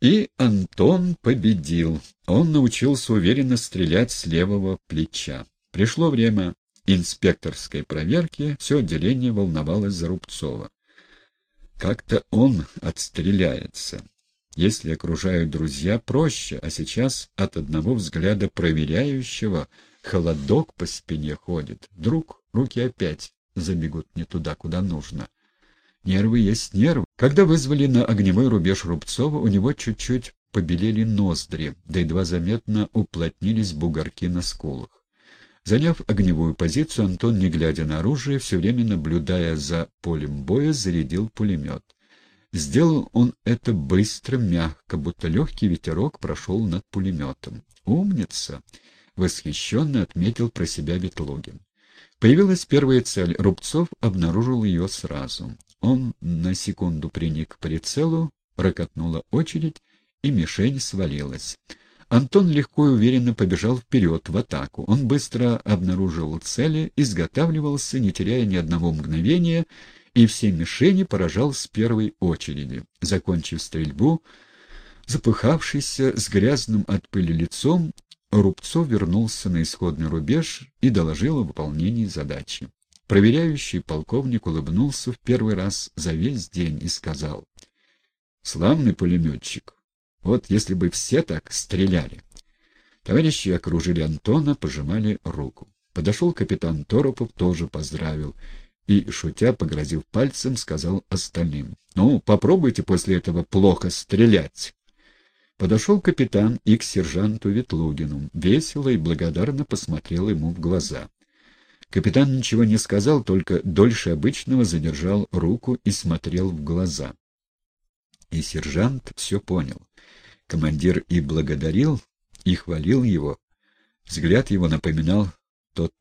И Антон победил. Он научился уверенно стрелять с левого плеча. Пришло время инспекторской проверки, все отделение волновалось за Рубцова. Как-то он отстреляется. Если окружают друзья, проще, а сейчас от одного взгляда проверяющего холодок по спине ходит. Вдруг руки опять забегут не туда, куда нужно. Нервы есть нервы. Когда вызвали на огневой рубеж Рубцова, у него чуть-чуть побелели ноздри, да едва заметно уплотнились бугорки на скулах. Заняв огневую позицию, Антон, не глядя на оружие, все время наблюдая за полем боя, зарядил пулемет. Сделал он это быстро, мягко, будто легкий ветерок прошел над пулеметом. «Умница!» — восхищенно отметил про себя Ветлогин. Появилась первая цель. Рубцов обнаружил ее сразу. Он на секунду приник к прицелу, прокатнула очередь, и мишень свалилась. Антон легко и уверенно побежал вперед, в атаку. Он быстро обнаружил цели, изготавливался, не теряя ни одного мгновения, и все мишени поражал с первой очереди. Закончив стрельбу, запыхавшийся, с грязным от пыли лицом, Рубцов вернулся на исходный рубеж и доложил о выполнении задачи. Проверяющий полковник улыбнулся в первый раз за весь день и сказал, «Славный пулеметчик. Вот если бы все так стреляли». Товарищи окружили Антона, пожимали руку. Подошел капитан Торопов, тоже поздравил, и, шутя, погрозив пальцем, сказал остальным, «Ну, попробуйте после этого плохо стрелять». Подошел капитан и к сержанту Ветлугину, весело и благодарно посмотрел ему в глаза. Капитан ничего не сказал, только дольше обычного задержал руку и смотрел в глаза. И сержант все понял. Командир и благодарил, и хвалил его. Взгляд его напоминал тот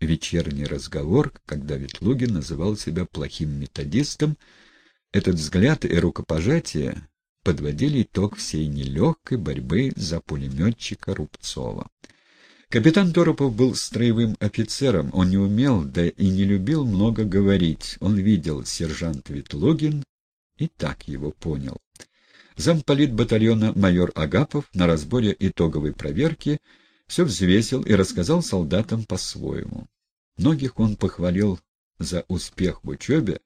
вечерний разговор, когда Ветлугин называл себя плохим методистом. Этот взгляд и рукопожатие подводили итог всей нелегкой борьбы за пулеметчика Рубцова. Капитан Торопов был строевым офицером, он не умел, да и не любил много говорить. Он видел сержант Ветлугин и так его понял. Замполит батальона майор Агапов на разборе итоговой проверки все взвесил и рассказал солдатам по-своему. Многих он похвалил за успех в учебе.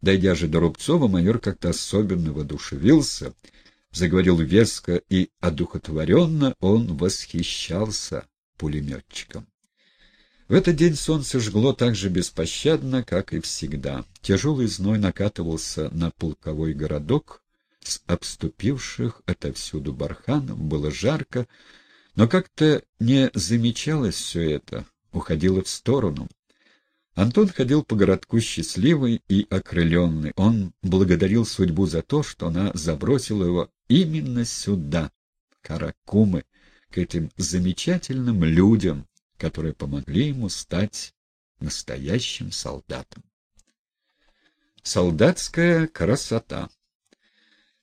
Дойдя же до Рубцова, майор как-то особенно воодушевился, заговорил веско и одухотворенно он восхищался пулеметчиком. В этот день солнце жгло так же беспощадно, как и всегда. Тяжелый зной накатывался на полковой городок, с обступивших отовсюду барханов, было жарко, но как-то не замечалось все это, уходило в сторону. Антон ходил по городку счастливый и окрыленный. Он благодарил судьбу за то, что она забросила его именно сюда, Каракумы, к этим замечательным людям, которые помогли ему стать настоящим солдатом. Солдатская красота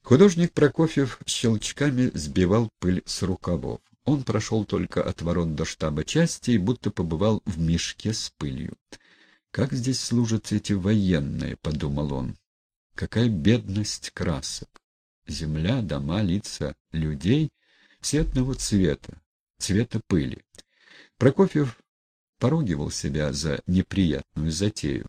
Художник Прокофьев щелчками сбивал пыль с рукавов. Он прошел только от ворот до штаба части и будто побывал в мешке с пылью. «Как здесь служат эти военные?» — подумал он. «Какая бедность красок! Земля, дома, лица людей — все цвета, цвета пыли. Прокофьев поругивал себя за неприятную затею.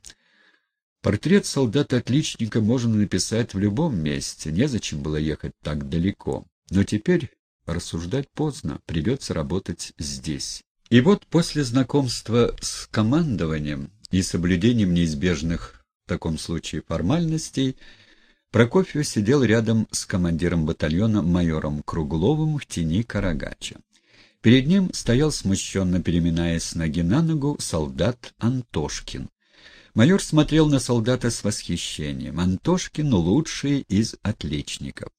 Портрет солдата-отличника можно написать в любом месте, незачем было ехать так далеко. Но теперь рассуждать поздно, придется работать здесь. И вот после знакомства с командованием и соблюдением неизбежных в таком случае формальностей, Прокофьев сидел рядом с командиром батальона майором Кругловым в тени Карагача. Перед ним стоял, смущенно переминаясь ноги на ногу, солдат Антошкин. Майор смотрел на солдата с восхищением. Антошкин — лучший из отличников.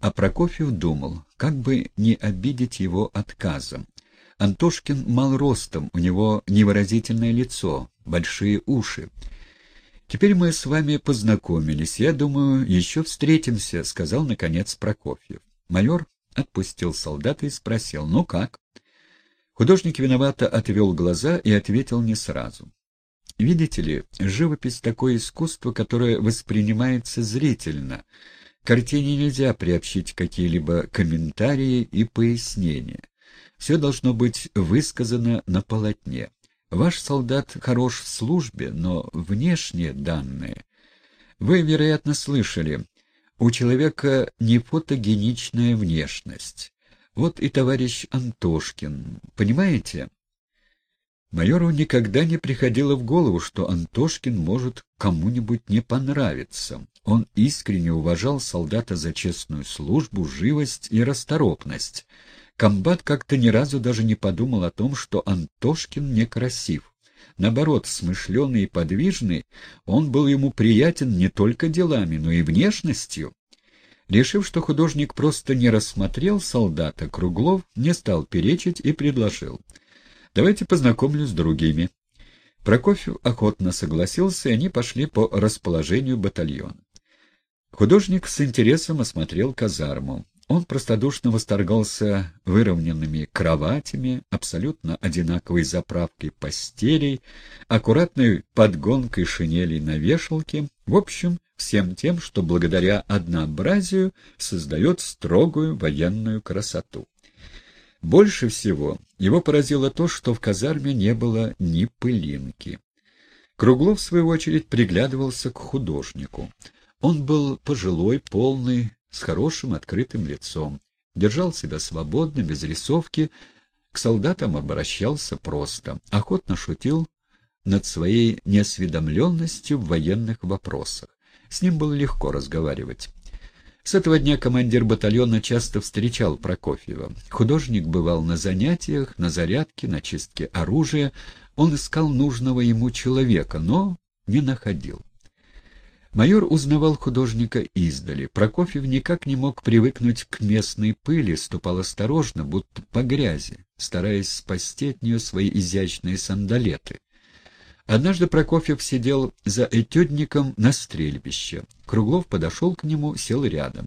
А Прокофьев думал, как бы не обидеть его отказом. Антошкин мал ростом, у него невыразительное лицо, большие уши. «Теперь мы с вами познакомились. Я думаю, еще встретимся», — сказал, наконец, Прокофьев. Майор отпустил солдата и спросил, «Ну как?» Художник виновато отвел глаза и ответил не сразу. «Видите ли, живопись — такое искусство, которое воспринимается зрительно, картине нельзя приобщить какие-либо комментарии и пояснения. Все должно быть высказано на полотне. Ваш солдат хорош в службе, но внешние данные... Вы, вероятно, слышали, у человека не фотогеничная внешность. Вот и товарищ Антошкин, понимаете? Майору никогда не приходило в голову, что Антошкин может кому-нибудь не понравиться. Он искренне уважал солдата за честную службу, живость и расторопность. Комбат как-то ни разу даже не подумал о том, что Антошкин некрасив. Наоборот, смышленый и подвижный, он был ему приятен не только делами, но и внешностью. Решив, что художник просто не рассмотрел солдата, Круглов не стал перечить и предложил — Давайте познакомлю с другими. Прокофьев охотно согласился, и они пошли по расположению батальона. Художник с интересом осмотрел казарму. Он простодушно восторгался выровненными кроватями, абсолютно одинаковой заправкой постелей, аккуратной подгонкой шинелей на вешалке, в общем, всем тем, что благодаря однообразию создает строгую военную красоту. Больше всего его поразило то, что в казарме не было ни пылинки. Круглов, в свою очередь, приглядывался к художнику. Он был пожилой, полный, с хорошим открытым лицом, держал себя свободно, без рисовки, к солдатам обращался просто, охотно шутил над своей неосведомленностью в военных вопросах. С ним было легко разговаривать. С этого дня командир батальона часто встречал Прокофьева. Художник бывал на занятиях, на зарядке, на чистке оружия. Он искал нужного ему человека, но не находил. Майор узнавал художника издали. Прокофьев никак не мог привыкнуть к местной пыли, ступал осторожно, будто по грязи, стараясь спасти от нее свои изящные сандалеты. Однажды Прокофьев сидел за этюдником на стрельбище. Круглов подошел к нему, сел рядом.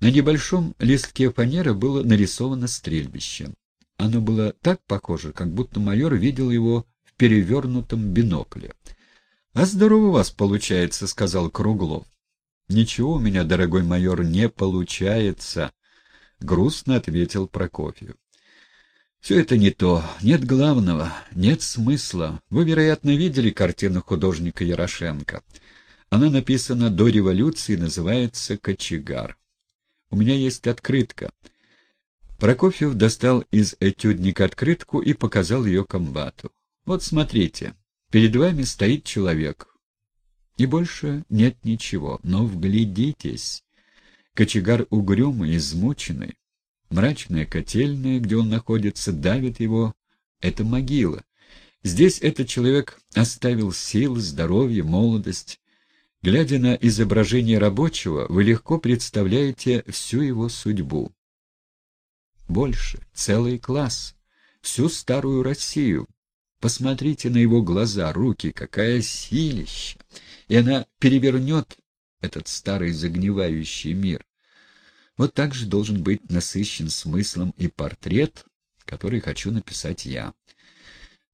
На небольшом листке фанеры было нарисовано стрельбище. Оно было так похоже, как будто майор видел его в перевернутом бинокле. — А здорово у вас получается, — сказал Круглов. — Ничего у меня, дорогой майор, не получается, — грустно ответил Прокофьев. Все это не то. Нет главного, нет смысла. Вы, вероятно, видели картину художника Ярошенко. Она написана до революции называется «Кочегар». У меня есть открытка. Прокофьев достал из этюдника открытку и показал ее комбату. Вот смотрите, перед вами стоит человек. И больше нет ничего, но вглядитесь. Кочегар угрюмый, измученный. Мрачная котельная, где он находится, давит его. Это могила. Здесь этот человек оставил силы, здоровье, молодость. Глядя на изображение рабочего, вы легко представляете всю его судьбу. Больше, целый класс, всю старую Россию. Посмотрите на его глаза, руки, какая силища! И она перевернет этот старый загнивающий мир. Вот так же должен быть насыщен смыслом и портрет, который хочу написать я.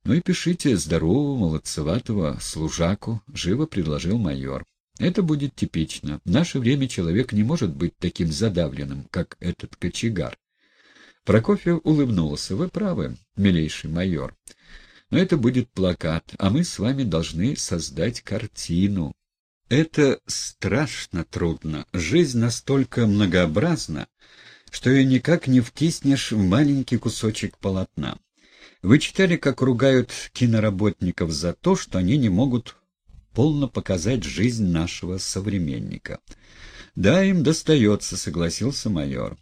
Ну и пишите здорового, молодцеватого служаку, — живо предложил майор. Это будет типично. В наше время человек не может быть таким задавленным, как этот кочегар. Прокофьев улыбнулся. Вы правы, милейший майор. Но это будет плакат, а мы с вами должны создать картину. Это страшно трудно. Жизнь настолько многообразна, что ее никак не втиснешь в маленький кусочек полотна. Вы читали, как ругают киноработников за то, что они не могут полно показать жизнь нашего современника. «Да, им достается», — согласился майор.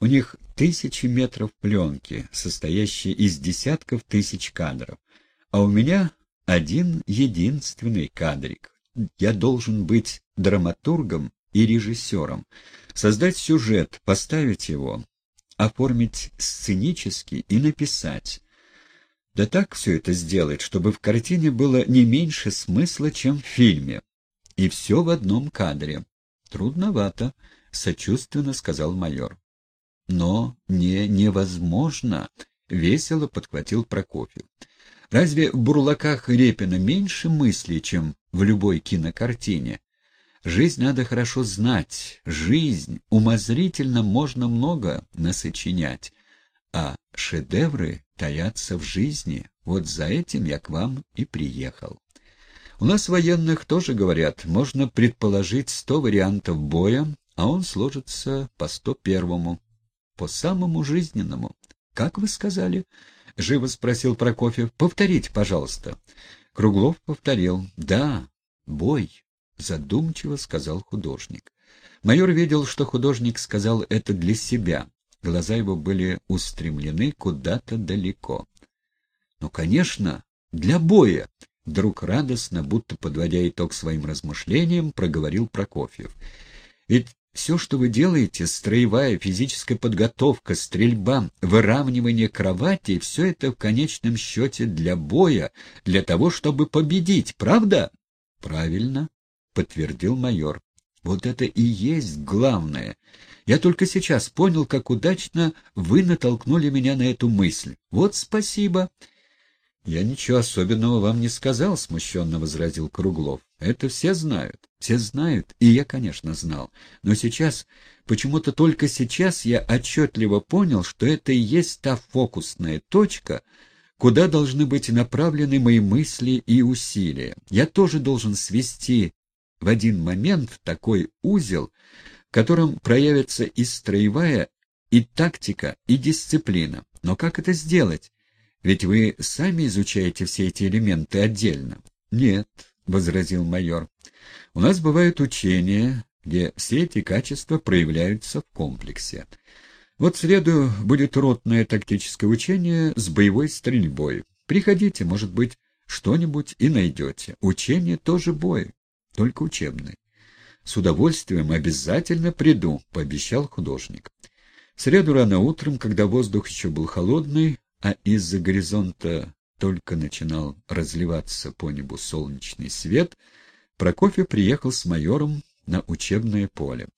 «У них тысячи метров пленки, состоящие из десятков тысяч кадров, а у меня один единственный кадрик я должен быть драматургом и режиссером, создать сюжет, поставить его, оформить сценически и написать. Да так все это сделать, чтобы в картине было не меньше смысла, чем в фильме. И все в одном кадре. Трудновато, — сочувственно сказал майор. Но не невозможно, — весело подхватил Прокофьев. Разве в бурлаках Репина меньше мыслей, чем в любой кинокартине? Жизнь надо хорошо знать. Жизнь. Умозрительно можно много насочинять. А шедевры таятся в жизни. Вот за этим я к вам и приехал. У нас военных тоже говорят, можно предположить сто вариантов боя, а он сложится по сто первому, по самому жизненному. Как вы сказали? — живо спросил Прокофьев. — Повторите, пожалуйста. Круглов повторил. — Да, бой, — задумчиво сказал художник. Майор видел, что художник сказал это для себя. Глаза его были устремлены куда-то далеко. — Ну, конечно, для боя! — вдруг радостно, будто подводя итог своим размышлениям, проговорил Прокофьев. — Ведь все, что вы делаете, строевая, физическая подготовка, стрельба, выравнивание кровати, все это в конечном счете для боя, для того, чтобы победить, правда? — Правильно, — подтвердил майор. — Вот это и есть главное. Я только сейчас понял, как удачно вы натолкнули меня на эту мысль. Вот спасибо. — Я ничего особенного вам не сказал, — смущенно возразил Круглов. — Это все знают. Все знают, и я, конечно, знал. Но сейчас, почему-то только сейчас я отчетливо понял, что это и есть та фокусная точка, куда должны быть направлены мои мысли и усилия. Я тоже должен свести в один момент такой узел, в котором проявится и строевая, и тактика, и дисциплина. Но как это сделать? Ведь вы сами изучаете все эти элементы отдельно. Нет, — возразил майор. «У нас бывают учения, где все эти качества проявляются в комплексе. Вот в среду будет ротное тактическое учение с боевой стрельбой. Приходите, может быть, что-нибудь и найдете. Учение тоже бой, только учебный. С удовольствием обязательно приду, — пообещал художник. В среду рано утром, когда воздух еще был холодный, а из-за горизонта только начинал разливаться по небу солнечный свет, Прокофьев приехал с майором на учебное поле.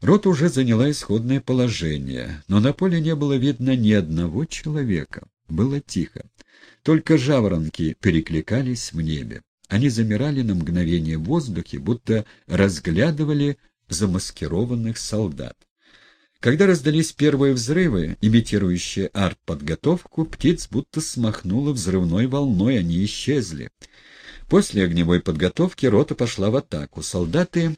Рота уже заняла исходное положение, но на поле не было видно ни одного человека. Было тихо. Только жаворонки перекликались в небе. Они замирали на мгновение в воздухе, будто разглядывали замаскированных солдат. Когда раздались первые взрывы, имитирующие артподготовку, птиц будто смахнуло взрывной волной, они исчезли. После огневой подготовки рота пошла в атаку. Солдаты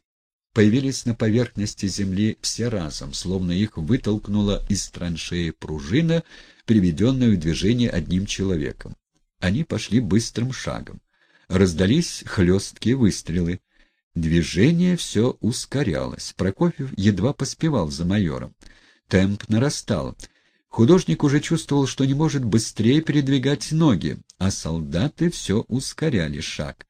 появились на поверхности земли все разом, словно их вытолкнула из траншеи пружина, приведенная в движение одним человеком. Они пошли быстрым шагом. Раздались хлесткие выстрелы. Движение все ускорялось. Прокофьев едва поспевал за майором. Темп нарастал. Художник уже чувствовал, что не может быстрее передвигать ноги, а солдаты все ускоряли шаг.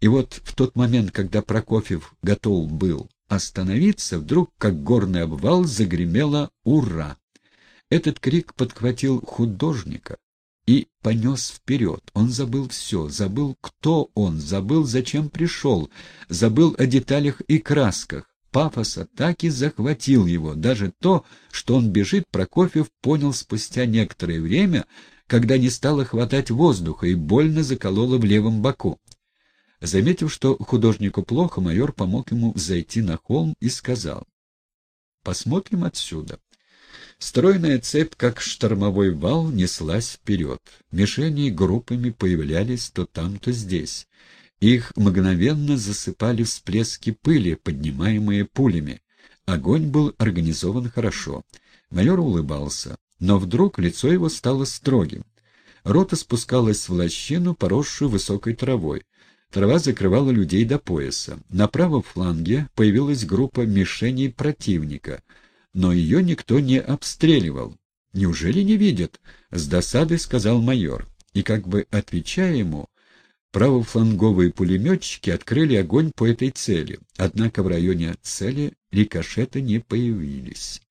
И вот в тот момент, когда Прокофьев готов был остановиться, вдруг, как горный обвал, загремело «Ура!». Этот крик подхватил художника и понес вперед. Он забыл все, забыл, кто он, забыл, зачем пришел, забыл о деталях и красках. Пафоса так и захватил его. Даже то, что он бежит, Прокофьев понял спустя некоторое время, когда не стало хватать воздуха и больно закололо в левом боку. Заметив, что художнику плохо, майор помог ему зайти на холм и сказал, «Посмотрим отсюда». Стройная цепь, как штормовой вал, неслась вперед. Мишени группами появлялись то там, то здесь. Их мгновенно засыпали всплески пыли, поднимаемые пулями. Огонь был организован хорошо. Майор улыбался, но вдруг лицо его стало строгим. Рота спускалась в лощину, поросшую высокой травой. Трава закрывала людей до пояса. На правом фланге появилась группа мишеней противника — но ее никто не обстреливал. «Неужели не видят?» — с досадой сказал майор. И как бы отвечая ему, правофланговые пулеметчики открыли огонь по этой цели, однако в районе цели рикошеты не появились.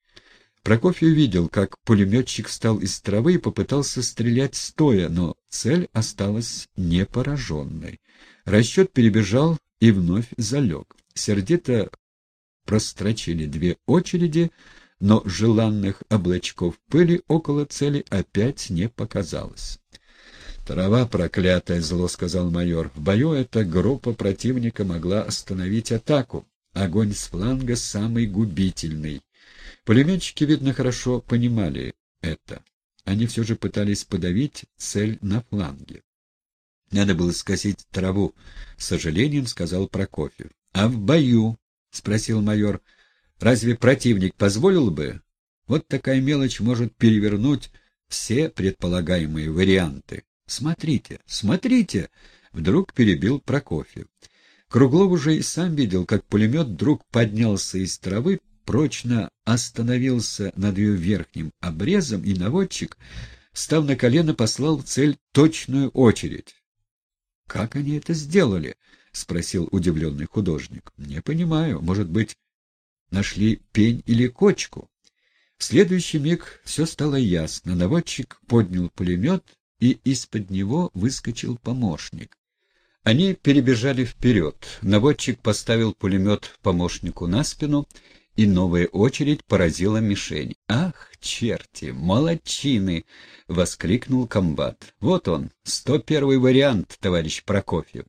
Прокофьев видел, как пулеметчик встал из травы и попытался стрелять стоя, но цель осталась непораженной. Расчет перебежал и вновь залег. Сердито прострочили две очереди, но желанных облачков пыли около цели опять не показалось. «Трава проклятая!» — зло сказал майор. «В бою эта группа противника могла остановить атаку. Огонь с фланга самый губительный. Пулеметчики, видно, хорошо понимали это. Они все же пытались подавить цель на фланге. Надо было скосить траву, — с сожалением сказал Прокофьев. — А в бою? — спросил майор. — Разве противник позволил бы? Вот такая мелочь может перевернуть все предполагаемые варианты. — Смотрите, смотрите! — вдруг перебил Прокофьев. Круглов уже и сам видел, как пулемет вдруг поднялся из травы, прочно остановился над ее верхним обрезом, и наводчик, став на колено, послал в цель точную очередь. — Как они это сделали? — спросил удивленный художник. — Не понимаю. Может быть, нашли пень или кочку? В следующий миг все стало ясно. Наводчик поднял пулемет, и из-под него выскочил помощник. Они перебежали вперед. Наводчик поставил пулемет помощнику на спину, и новая очередь поразила мишень. «Ах, черти, молодчины!» — воскликнул комбат. «Вот он, сто первый вариант, товарищ Прокофьев.